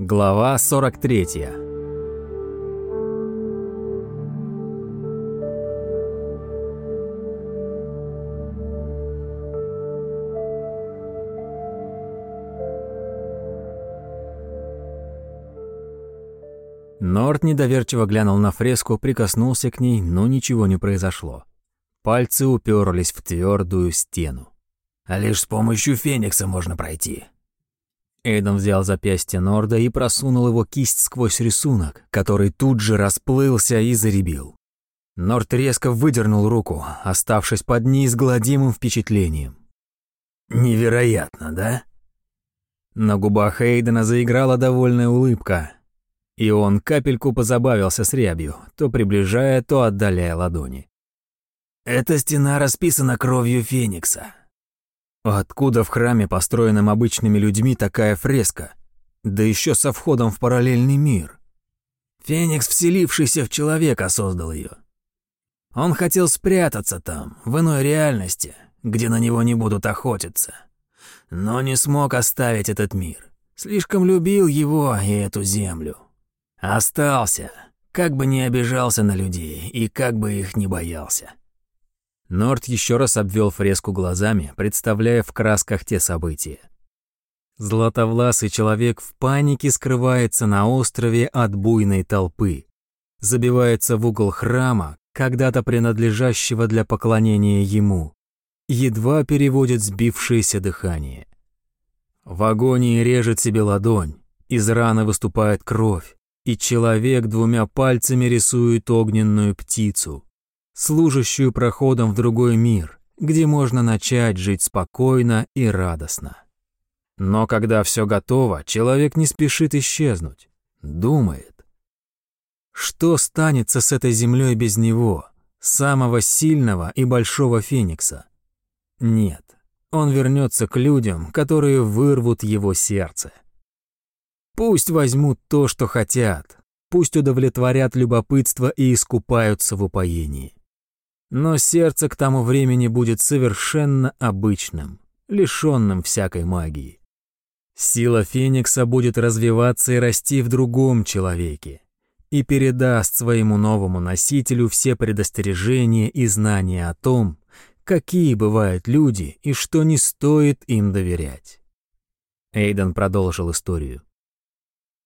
Глава 43 Норт недоверчиво глянул на фреску, прикоснулся к ней, но ничего не произошло. Пальцы уперлись в твердую стену. А лишь с помощью Феникса можно пройти. Эйден взял запястье Норда и просунул его кисть сквозь рисунок, который тут же расплылся и заребил. Норд резко выдернул руку, оставшись под неизгладимым впечатлением. «Невероятно, да?» На губах Эйдена заиграла довольная улыбка, и он капельку позабавился с рябью, то приближая, то отдаляя ладони. «Эта стена расписана кровью Феникса. Откуда в храме, построенном обычными людьми, такая фреска? Да еще со входом в параллельный мир. Феникс, вселившийся в человека, создал ее. Он хотел спрятаться там, в иной реальности, где на него не будут охотиться. Но не смог оставить этот мир. Слишком любил его и эту землю. Остался, как бы не обижался на людей и как бы их не боялся. Норт еще раз обвел фреску глазами, представляя в красках те события. Златовласый человек в панике скрывается на острове от буйной толпы, забивается в угол храма, когда-то принадлежащего для поклонения ему, едва переводит сбившееся дыхание. В агонии режет себе ладонь, из раны выступает кровь, и человек двумя пальцами рисует огненную птицу, служащую проходом в другой мир, где можно начать жить спокойно и радостно. Но когда все готово, человек не спешит исчезнуть, думает. Что станется с этой землей без него, самого сильного и большого феникса? Нет, он вернется к людям, которые вырвут его сердце. Пусть возьмут то, что хотят, пусть удовлетворят любопытство и искупаются в упоении. Но сердце к тому времени будет совершенно обычным, лишенным всякой магии. Сила Феникса будет развиваться и расти в другом человеке и передаст своему новому носителю все предостережения и знания о том, какие бывают люди и что не стоит им доверять. Эйден продолжил историю.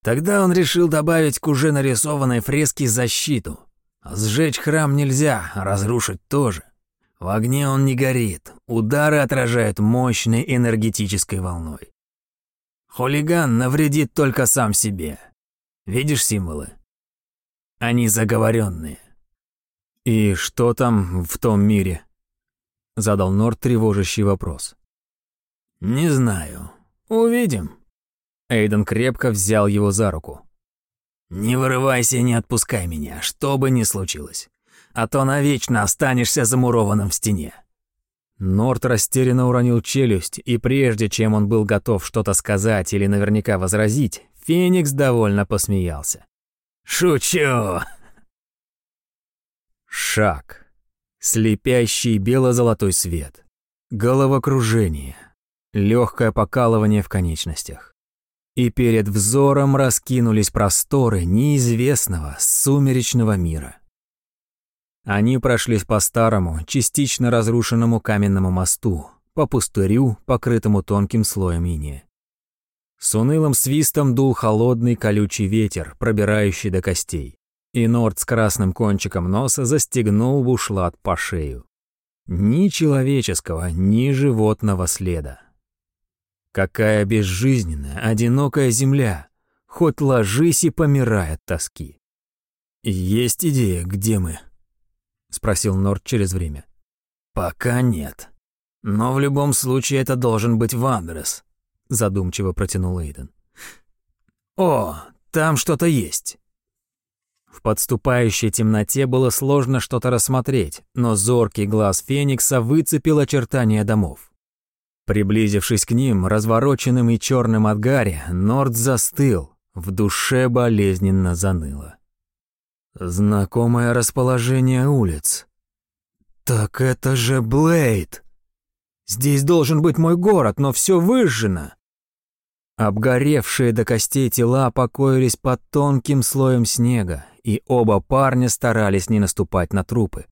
Тогда он решил добавить к уже нарисованной фреске защиту — Сжечь храм нельзя, разрушить тоже. В огне он не горит, удары отражают мощной энергетической волной. Хулиган навредит только сам себе. Видишь символы? Они заговоренные. «И что там в том мире?» — задал Норд тревожащий вопрос. «Не знаю. Увидим». Эйден крепко взял его за руку. «Не вырывайся и не отпускай меня, что бы ни случилось, а то навечно останешься замурованным в стене». Норт растерянно уронил челюсть, и прежде чем он был готов что-то сказать или наверняка возразить, Феникс довольно посмеялся. «Шучу!» Шаг. Слепящий бело-золотой свет. Головокружение. Легкое покалывание в конечностях и перед взором раскинулись просторы неизвестного сумеречного мира. Они прошлись по старому, частично разрушенному каменному мосту, по пустырю, покрытому тонким слоем иния. С унылым свистом дул холодный колючий ветер, пробирающий до костей, и Норд с красным кончиком носа застегнул бушлат по шею. Ни человеческого, ни животного следа. Какая безжизненная, одинокая земля. Хоть ложись и помирай от тоски. «Есть идея, где мы?» — спросил Норд через время. «Пока нет. Но в любом случае это должен быть Вандерес», — задумчиво протянул Эйден. «О, там что-то есть». В подступающей темноте было сложно что-то рассмотреть, но зоркий глаз Феникса выцепил очертания домов. Приблизившись к ним, развороченным и черным от гари, Норд застыл, в душе болезненно заныло. Знакомое расположение улиц. Так это же Блейд! Здесь должен быть мой город, но все выжжено. Обгоревшие до костей тела покоились под тонким слоем снега, и оба парня старались не наступать на трупы,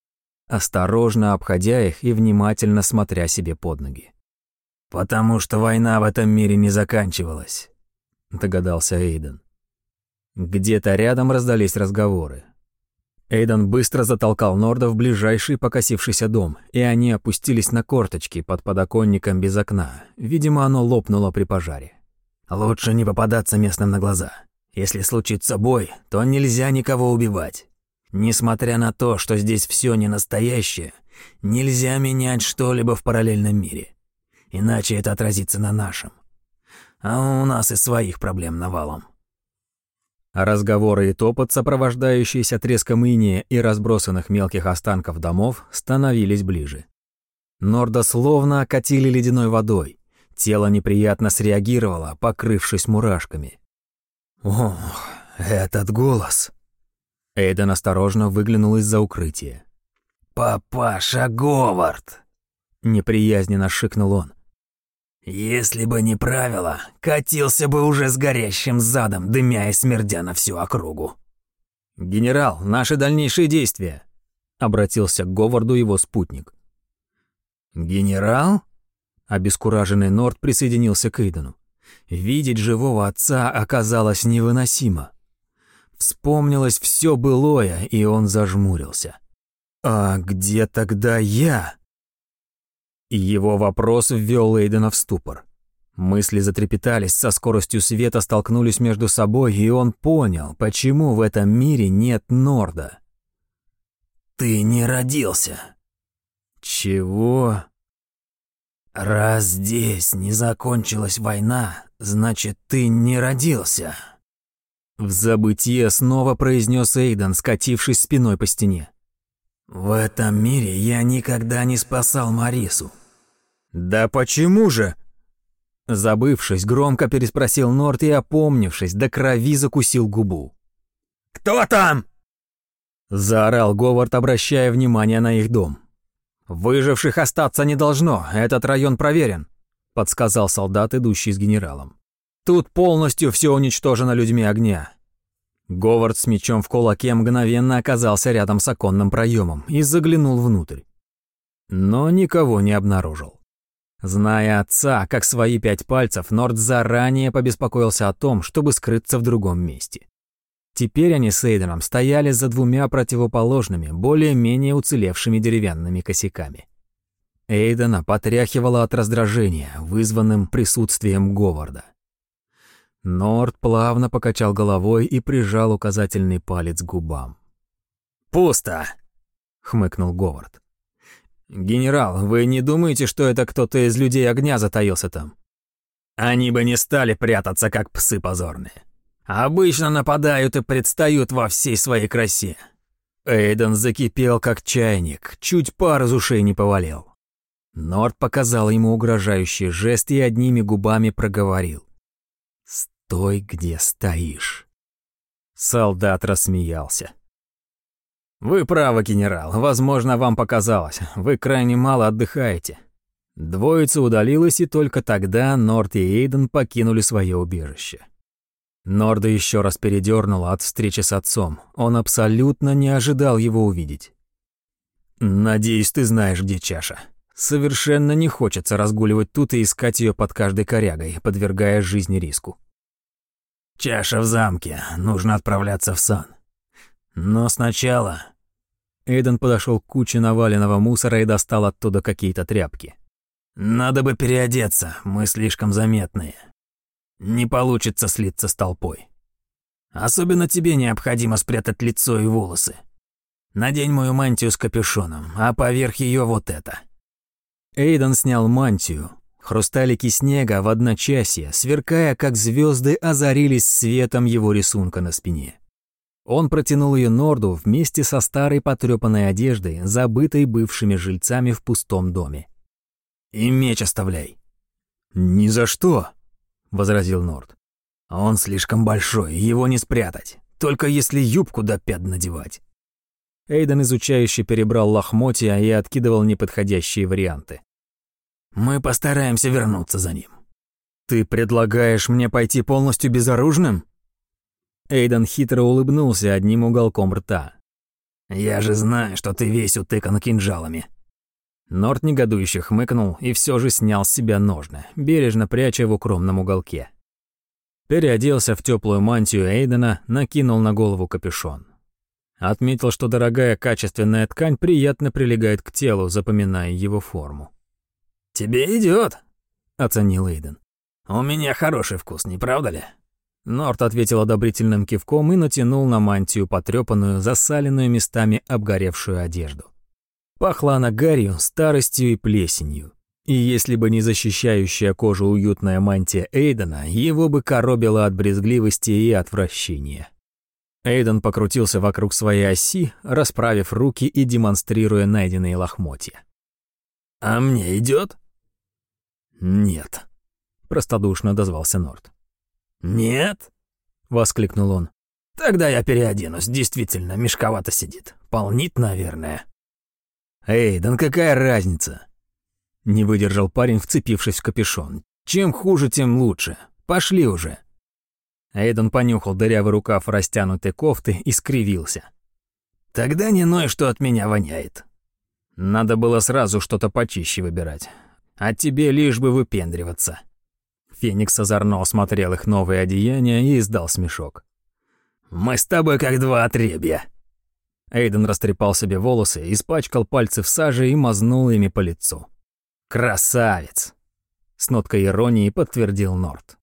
осторожно обходя их и внимательно смотря себе под ноги. «Потому что война в этом мире не заканчивалась», — догадался Эйден. Где-то рядом раздались разговоры. Эйден быстро затолкал Норда в ближайший покосившийся дом, и они опустились на корточки под подоконником без окна. Видимо, оно лопнуло при пожаре. «Лучше не попадаться местным на глаза. Если случится бой, то нельзя никого убивать. Несмотря на то, что здесь все не настоящее, нельзя менять что-либо в параллельном мире. Иначе это отразится на нашем. А у нас и своих проблем навалом. Разговоры и топот, сопровождающиеся треском иния и разбросанных мелких останков домов, становились ближе. Норда словно окатили ледяной водой. Тело неприятно среагировало, покрывшись мурашками. «Ох, этот голос!» Эйден осторожно выглянул из-за укрытия. «Папаша Говард!» Неприязненно шикнул он. «Если бы не правило, катился бы уже с горящим задом, дымя и смердя на всю округу». «Генерал, наши дальнейшие действия!» — обратился к Говарду его спутник. «Генерал?» Обескураженный Норд присоединился к Эйдену. Видеть живого отца оказалось невыносимо. Вспомнилось все былое, и он зажмурился. «А где тогда я?» Его вопрос ввел Эйдена в ступор. Мысли затрепетались, со скоростью света столкнулись между собой, и он понял, почему в этом мире нет Норда. «Ты не родился». «Чего?» «Раз здесь не закончилась война, значит, ты не родился». В забытье снова произнес Эйден, скатившись спиной по стене. «В этом мире я никогда не спасал Марису». «Да почему же?» Забывшись, громко переспросил Норт и, опомнившись, до крови закусил губу. «Кто там?» Заорал Говард, обращая внимание на их дом. «Выживших остаться не должно, этот район проверен», подсказал солдат, идущий с генералом. Тут полностью все уничтожено людьми огня. Говард с мечом в кулаке мгновенно оказался рядом с оконным проемом и заглянул внутрь. Но никого не обнаружил. Зная отца, как свои пять пальцев, Норд заранее побеспокоился о том, чтобы скрыться в другом месте. Теперь они с Эйденом стояли за двумя противоположными, более-менее уцелевшими деревянными косяками. Эйдена потряхивало от раздражения, вызванным присутствием Говарда. Норд плавно покачал головой и прижал указательный палец к губам. «Пусто!» — хмыкнул Говард. «Генерал, вы не думаете, что это кто-то из людей огня затаился там?» «Они бы не стали прятаться, как псы позорные. Обычно нападают и предстают во всей своей красе». Эйден закипел, как чайник, чуть пар из ушей не повалил. Норд показал ему угрожающий жест и одними губами проговорил. Стой, где стоишь. Солдат рассмеялся. Вы правы, генерал. Возможно, вам показалось. Вы крайне мало отдыхаете. Двоица удалилась, и только тогда Норд и Эйден покинули свое убежище. Норда еще раз передернуло от встречи с отцом. Он абсолютно не ожидал его увидеть. «Надеюсь, ты знаешь, где чаша. Совершенно не хочется разгуливать тут и искать ее под каждой корягой, подвергая жизни риску». Чаша в замке, нужно отправляться в сан. Но сначала... Эйден подошел к куче наваленного мусора и достал оттуда какие-то тряпки. Надо бы переодеться, мы слишком заметные. Не получится слиться с толпой. Особенно тебе необходимо спрятать лицо и волосы. Надень мою мантию с капюшоном, а поверх ее вот это. Эйден снял мантию, Хрусталики снега в одночасье, сверкая как звезды, озарились светом его рисунка на спине. Он протянул ее Норду вместе со старой потрепанной одеждой, забытой бывшими жильцами в пустом доме. «И меч оставляй». «Ни за что», — возразил Норд. «Он слишком большой, его не спрятать, только если юбку до пят надевать». Эйден изучающе перебрал лохмотья и откидывал неподходящие варианты. Мы постараемся вернуться за ним. «Ты предлагаешь мне пойти полностью безоружным?» Эйден хитро улыбнулся одним уголком рта. «Я же знаю, что ты весь утыкан кинжалами». Норт негодующе хмыкнул и все же снял с себя ножны, бережно пряча в укромном уголке. Переоделся в теплую мантию Эйдена, накинул на голову капюшон. Отметил, что дорогая качественная ткань приятно прилегает к телу, запоминая его форму. «Тебе идет, оценил Эйден. «У меня хороший вкус, не правда ли?» Норт ответил одобрительным кивком и натянул на мантию потрепанную, засаленную местами обгоревшую одежду. Пахла она гарью, старостью и плесенью. И если бы не защищающая кожу уютная мантия Эйдена, его бы коробило от брезгливости и отвращения. Эйден покрутился вокруг своей оси, расправив руки и демонстрируя найденные лохмотья. «А мне идет? «Нет», — простодушно дозвался Норт. «Нет?» — воскликнул он. «Тогда я переоденусь, действительно, мешковато сидит. Полнит, наверное». «Эй, да какая разница?» Не выдержал парень, вцепившись в капюшон. «Чем хуже, тем лучше. Пошли уже». Эйден понюхал дырявый рукав растянутой кофты и скривился. «Тогда не ной, что от меня воняет». Надо было сразу что-то почище выбирать а тебе лишь бы выпендриваться». Феникс озорно осмотрел их новые одеяния и издал смешок. «Мы с тобой как два отребья». Эйден растрепал себе волосы, испачкал пальцы в саже и мазнул ими по лицу. «Красавец!» С ноткой иронии подтвердил Норт.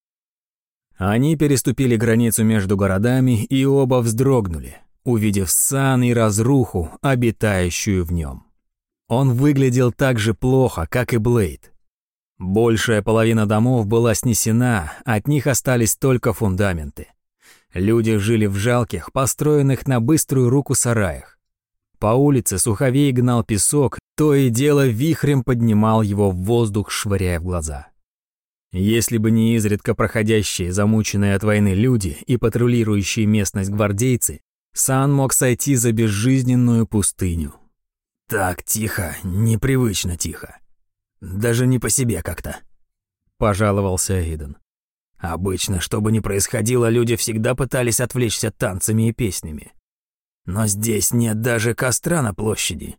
Они переступили границу между городами и оба вздрогнули, увидев сан и разруху, обитающую в нем. Он выглядел так же плохо, как и Блейд. Большая половина домов была снесена, от них остались только фундаменты. Люди жили в жалких, построенных на быструю руку сараях. По улице Суховей гнал песок, то и дело вихрем поднимал его в воздух, швыряя в глаза. Если бы не изредка проходящие, замученные от войны люди и патрулирующие местность гвардейцы, Сан мог сойти за безжизненную пустыню. Так тихо, непривычно тихо. Даже не по себе как-то. Пожаловался Эйден. Обычно, что бы ни происходило, люди всегда пытались отвлечься танцами и песнями. Но здесь нет даже костра на площади.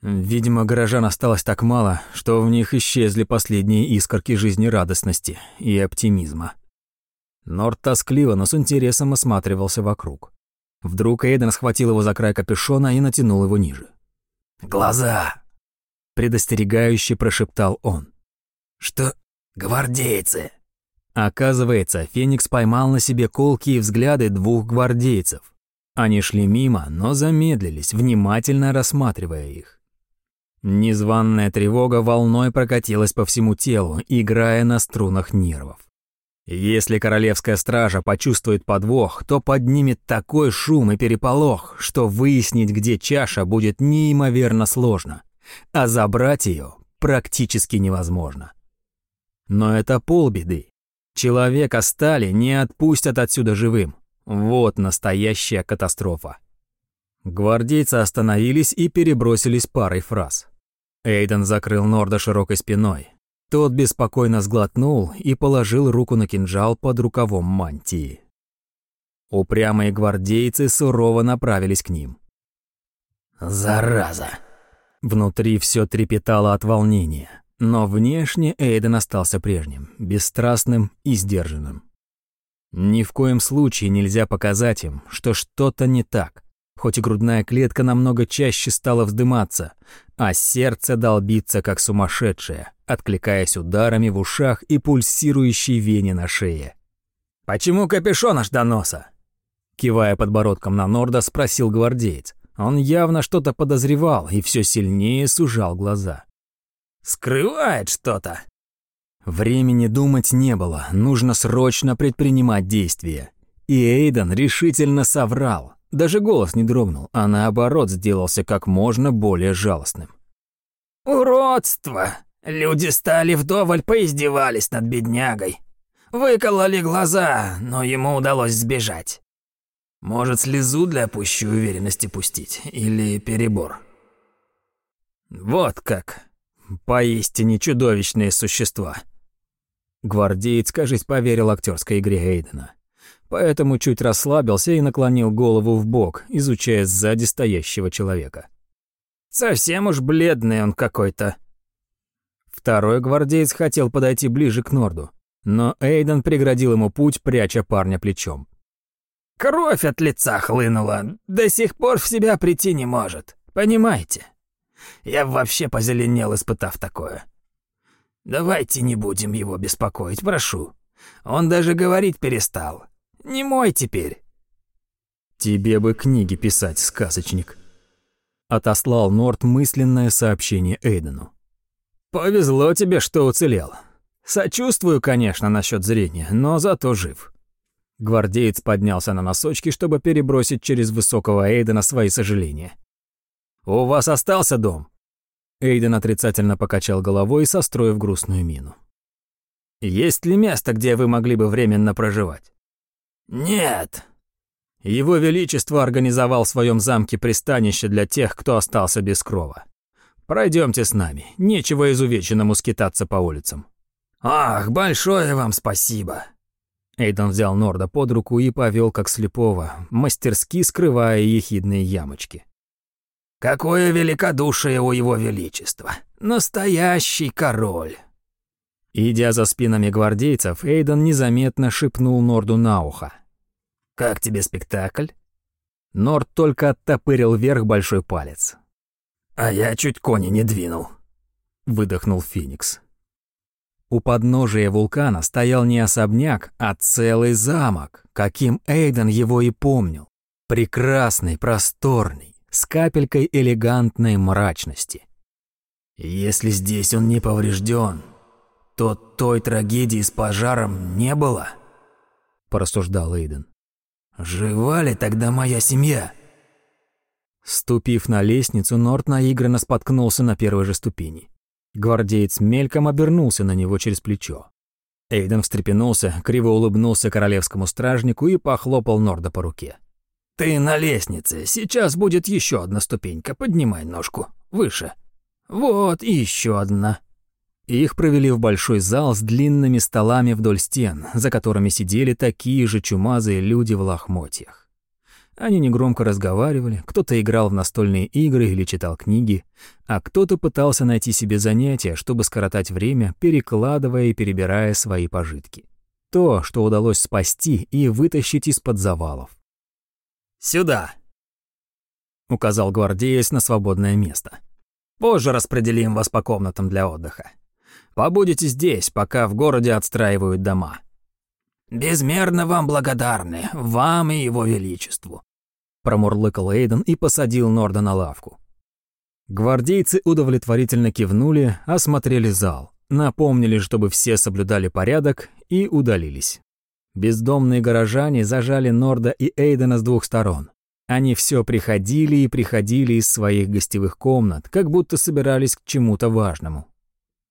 Видимо, горожан осталось так мало, что в них исчезли последние искорки жизнерадостности и оптимизма. Норд тоскливо, но с интересом осматривался вокруг. Вдруг Эйден схватил его за край капюшона и натянул его ниже. «Глаза!» — предостерегающе прошептал он. «Что? Гвардейцы!» Оказывается, Феникс поймал на себе колкие взгляды двух гвардейцев. Они шли мимо, но замедлились, внимательно рассматривая их. Незваная тревога волной прокатилась по всему телу, играя на струнах нервов. Если королевская стража почувствует подвох, то поднимет такой шум и переполох, что выяснить, где чаша, будет неимоверно сложно, а забрать ее практически невозможно. Но это полбеды. Человека стали не отпустят отсюда живым. Вот настоящая катастрофа. Гвардейцы остановились и перебросились парой фраз. Эйден закрыл Норда широкой спиной, тот беспокойно сглотнул и положил руку на кинжал под рукавом мантии. Упрямые гвардейцы сурово направились к ним. «Зараза!» Внутри все трепетало от волнения, но внешне Эйден остался прежним, бесстрастным и сдержанным. Ни в коем случае нельзя показать им, что что-то не так, хоть и грудная клетка намного чаще стала вздыматься, а сердце долбиться как сумасшедшее, откликаясь ударами в ушах и пульсирующей вене на шее. «Почему капюшон аж до носа?» Кивая подбородком на Норда, спросил гвардеец. Он явно что-то подозревал и все сильнее сужал глаза. «Скрывает что-то!» Времени думать не было, нужно срочно предпринимать действия. И Эйден решительно соврал. Даже голос не дрогнул, а наоборот сделался как можно более жалостным. «Уродство! Люди стали вдоволь поиздевались над беднягой. Выкололи глаза, но ему удалось сбежать. Может, слезу для пущей уверенности пустить? Или перебор?» «Вот как! Поистине чудовищные существа!» Гвардеец, кажется, поверил актерской игре Эйдена. Поэтому чуть расслабился и наклонил голову в бок, изучая сзади стоящего человека. «Совсем уж бледный он какой-то». Второй гвардеец хотел подойти ближе к Норду, но Эйден преградил ему путь, пряча парня плечом. «Кровь от лица хлынула, до сих пор в себя прийти не может, понимаете? Я вообще позеленел, испытав такое. Давайте не будем его беспокоить, прошу. Он даже говорить перестал. Не мой теперь. Тебе бы книги писать, сказочник. Отослал Норт мысленное сообщение Эйдену. Повезло тебе, что уцелел. Сочувствую, конечно, насчет зрения, но зато жив. Гвардеец поднялся на носочки, чтобы перебросить через высокого Эйдена свои сожаления. «У вас остался дом?» Эйден отрицательно покачал головой, состроив грустную мину. «Есть ли место, где вы могли бы временно проживать?» «Нет». Его Величество организовал в своем замке пристанище для тех, кто остался без крова. Пройдемте с нами, нечего изувеченному скитаться по улицам. «Ах, большое вам спасибо!» Эйден взял Норда под руку и повел как слепого, мастерски скрывая ехидные ямочки. Какое великодушие у его величества! Настоящий король!» Идя за спинами гвардейцев, Эйден незаметно шепнул Норду на ухо. «Как тебе спектакль?» Норд только оттопырил вверх большой палец. «А я чуть кони не двинул», — выдохнул Феникс. У подножия вулкана стоял не особняк, а целый замок, каким Эйден его и помнил. Прекрасный, просторный, с капелькой элегантной мрачности. «Если здесь он не поврежден, то той трагедии с пожаром не было?» – порассуждал Эйден. «Жива ли тогда моя семья?» Ступив на лестницу, Норт наигранно споткнулся на первой же ступени. Гвардеец мельком обернулся на него через плечо. Эйден встрепенулся, криво улыбнулся королевскому стражнику и похлопал Норда по руке. «Ты на лестнице. Сейчас будет еще одна ступенька. Поднимай ножку. Выше. Вот и еще одна». Их провели в большой зал с длинными столами вдоль стен, за которыми сидели такие же чумазые люди в лохмотьях. Они негромко разговаривали, кто-то играл в настольные игры или читал книги, а кто-то пытался найти себе занятия, чтобы скоротать время, перекладывая и перебирая свои пожитки. То, что удалось спасти и вытащить из-под завалов. «Сюда!» — указал гвардеец на свободное место. «Позже распределим вас по комнатам для отдыха. Побудете здесь, пока в городе отстраивают дома». «Безмерно вам благодарны, вам и его величеству», — промурлыкал Эйден и посадил Норда на лавку. Гвардейцы удовлетворительно кивнули, осмотрели зал, напомнили, чтобы все соблюдали порядок и удалились. Бездомные горожане зажали Норда и Эйдена с двух сторон. Они все приходили и приходили из своих гостевых комнат, как будто собирались к чему-то важному.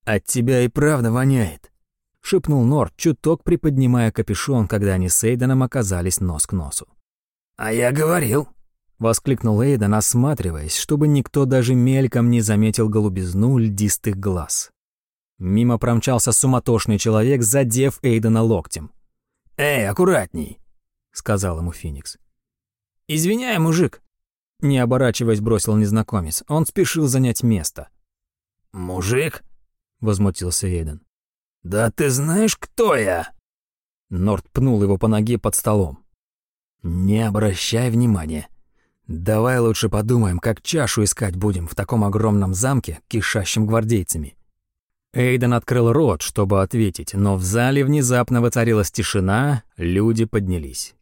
«От тебя и правда воняет», — шепнул Норд, чуток приподнимая капюшон, когда они с Эйденом оказались нос к носу. «А я говорил», — воскликнул Эйден, осматриваясь, чтобы никто даже мельком не заметил голубизну льдистых глаз. Мимо промчался суматошный человек, задев Эйдена локтем. «Эй, аккуратней!» — сказал ему Феникс. «Извиняй, мужик!» Не оборачиваясь, бросил незнакомец. Он спешил занять место. «Мужик?» — возмутился Эйден. «Да ты знаешь, кто я?» Норд пнул его по ноге под столом. «Не обращай внимания. Давай лучше подумаем, как чашу искать будем в таком огромном замке, кишащем гвардейцами. Эйден открыл рот, чтобы ответить, но в зале внезапно воцарилась тишина, люди поднялись.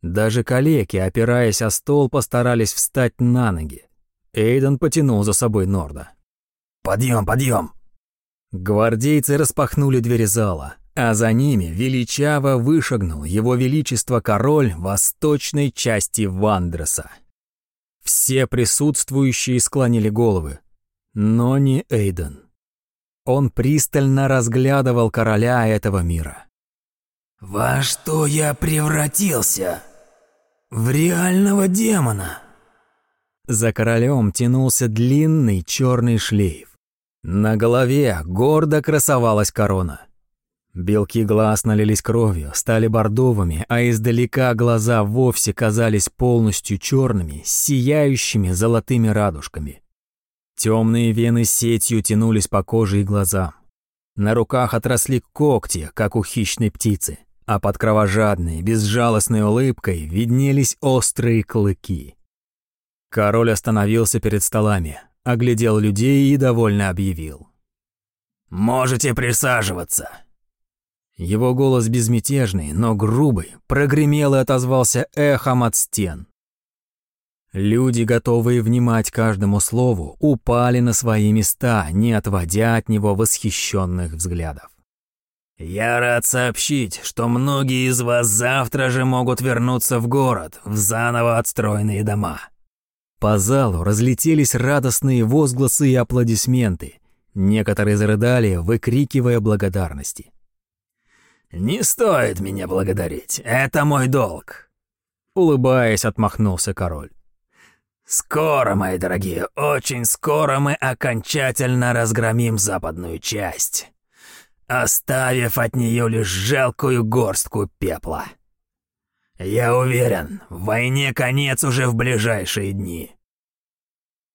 Даже калеки, опираясь о стол, постарались встать на ноги. Эйден потянул за собой Норда. «Подъем, подъем!» Гвардейцы распахнули двери зала, а за ними величаво вышагнул его величество король восточной части Вандреса. Все присутствующие склонили головы, но не Эйден. Он пристально разглядывал короля этого мира. «Во что я превратился? В реального демона?» За королем тянулся длинный черный шлейф. На голове гордо красовалась корона. Белки глаз налились кровью, стали бордовыми, а издалека глаза вовсе казались полностью черными, сияющими золотыми радужками. Темные вены сетью тянулись по коже и глазам. На руках отросли когти, как у хищной птицы, а под кровожадной, безжалостной улыбкой виднелись острые клыки. Король остановился перед столами, оглядел людей и довольно объявил. «Можете присаживаться». Его голос безмятежный, но грубый, прогремел и отозвался эхом от стен. Люди, готовые внимать каждому слову, упали на свои места, не отводя от него восхищенных взглядов. «Я рад сообщить, что многие из вас завтра же могут вернуться в город, в заново отстроенные дома». По залу разлетелись радостные возгласы и аплодисменты. Некоторые зарыдали, выкрикивая благодарности. «Не стоит меня благодарить, это мой долг», — улыбаясь, отмахнулся король. «Скоро, мои дорогие, очень скоро мы окончательно разгромим западную часть, оставив от нее лишь жалкую горстку пепла. Я уверен, в войне конец уже в ближайшие дни.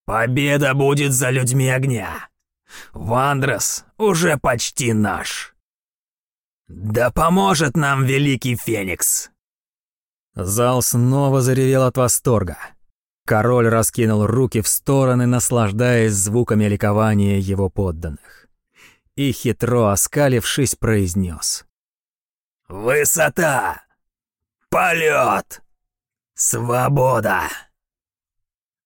Победа будет за людьми огня. Вандрос уже почти наш». «Да поможет нам Великий Феникс!» Зал снова заревел от восторга. Король раскинул руки в стороны, наслаждаясь звуками ликования его подданных. И хитро оскалившись, произнес. «Высота! Полет! Свобода!»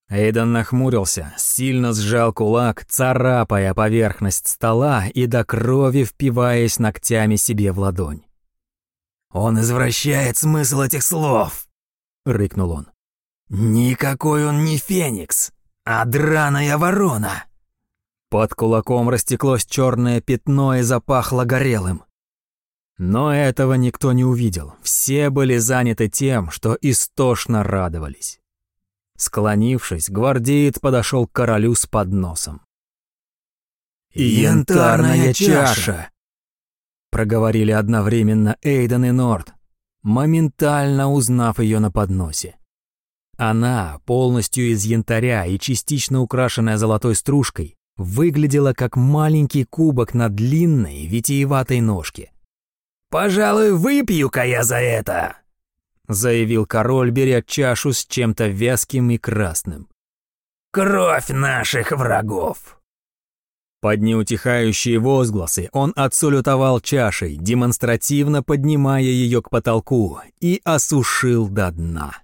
Эйден нахмурился, сильно сжал кулак, царапая поверхность стола и до крови впиваясь ногтями себе в ладонь. «Он извращает смысл этих слов!» — рыкнул он. «Никакой он не феникс, а драная ворона!» Под кулаком растеклось черное пятно и запахло горелым. Но этого никто не увидел, все были заняты тем, что истошно радовались. Склонившись, гвардеец подошел к королю с подносом. «Янтарная чаша!» Проговорили одновременно Эйден и Норд, моментально узнав ее на подносе. Она, полностью из янтаря и частично украшенная золотой стружкой, выглядела как маленький кубок на длинной витиеватой ножке. «Пожалуй, выпью-ка я за это!» — заявил король, беря чашу с чем-то вязким и красным. «Кровь наших врагов!» Под неутихающие возгласы он отсалютовал чашей, демонстративно поднимая ее к потолку, и осушил до дна.